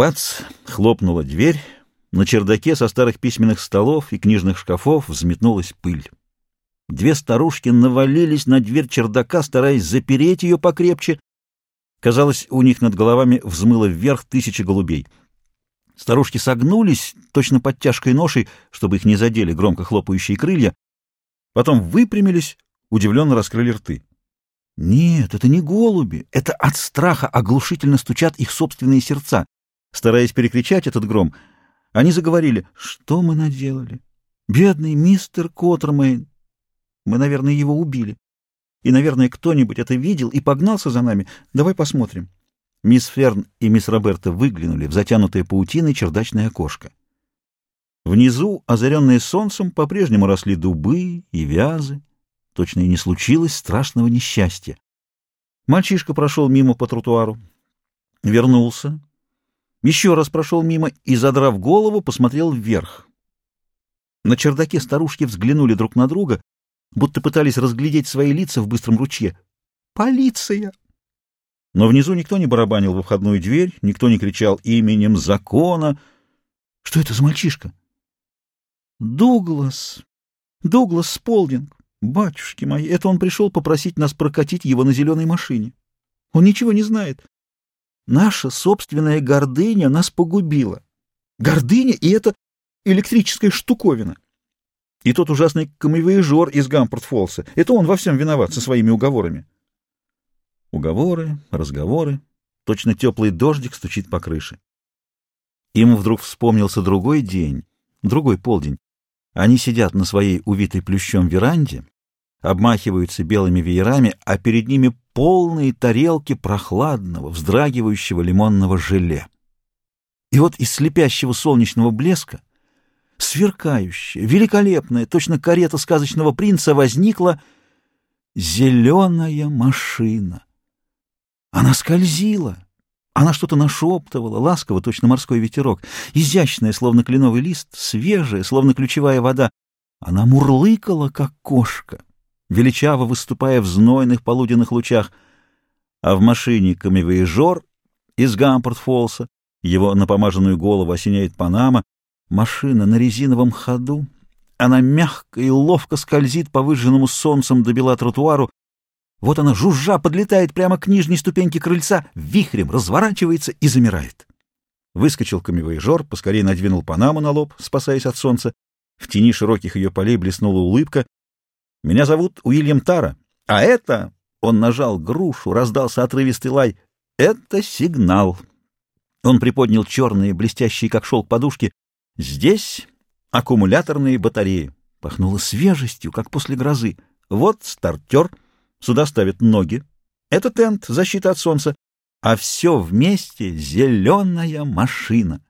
Бац! Хлопнула дверь. На чердаке со старых письменных столов и книжных шкафов взметнулась пыль. Две старушки навалились на дверь чердака, стараясь запереть ее покрепче. Казалось, у них над головами взмыло вверх тысячи голубей. Старушки согнулись, точно под тяжкой ношей, чтобы их не задели громко хлопающие крылья. Потом выпрямились, удивленно раскрыли рты. Нет, это не голуби, это от страха оглушительно стучат их собственные сердца. Стараясь перекричать этот гром, они заговорили, что мы наделали. Бедный мистер Коттермейн. Мы, наверное, его убили. И, наверное, кто-нибудь это видел и погнался за нами. Давай посмотрим. Мисс Ферн и мисс Роберта выглянули в затянутое паутиной чердачное окошко. Внизу, озаренные солнцем, по-прежнему росли дубы и вязы. Точно и не случилось страшного несчастья. Мальчишка прошел мимо по тротуару, вернулся, еще раз прошел мимо и, задрав голову, посмотрел вверх. На чердаке старушки взглянули друг на друга, будто пытались разглядеть свои лица в быстром ручье. «Полиция!» Но внизу никто не барабанил в входную дверь, никто не кричал именем закона. Что это за мальчишка? «Дуглас! Дуглас Сполдинг! Батюшки мои, это он пришел попросить нас прокатить его на зеленой машине. Он ничего не знает. Наша собственная гордыня нас погубила. Гордыня и это электрическая штуковина. И тот ужасный камевоежор из Гампорт-Фолса. Это он во всем виноват со своими уговорами. Уговоры, разговоры. Точно теплый дождик стучит по крыше. Ему вдруг вспомнился другой день, другой полдень. Они сидят на своей увитой плющом веранде, обмахиваются белыми веерами, а перед ними полные тарелки прохладного, вздрагивающего лимонного желе. И вот из слепящего солнечного блеска, сверкающая, великолепная, точно карета сказочного принца, возникла зеленая машина. Она скользила, она что-то нашептывала, ласково, точно морской ветерок, изящная, словно кленовый лист, свежая, словно ключевая вода. Она мурлыкала, как кошка величаво выступая в знойных полуденных лучах, а в машине камевоежор из Гампорт-Фолса, его напомаженную голову осеняет Панама, машина на резиновом ходу, она мягко и ловко скользит по выжженному солнцем до бела тротуару, вот она, жужжа, подлетает прямо к нижней ступеньке крыльца, вихрем разворачивается и замирает. Выскочил камевоежор, поскорее надвинул Панаму на лоб, спасаясь от солнца. В тени широких ее полей блеснула улыбка, меня зовут Уильям Тара, а это...» Он нажал грушу, раздался отрывистый лай. «Это сигнал». Он приподнял черные, блестящие, как шелк, подушки. «Здесь аккумуляторные батареи». Пахнуло свежестью, как после грозы. «Вот стартер. Сюда ставят ноги. Это тент, защита от солнца. А все вместе — зеленая машина».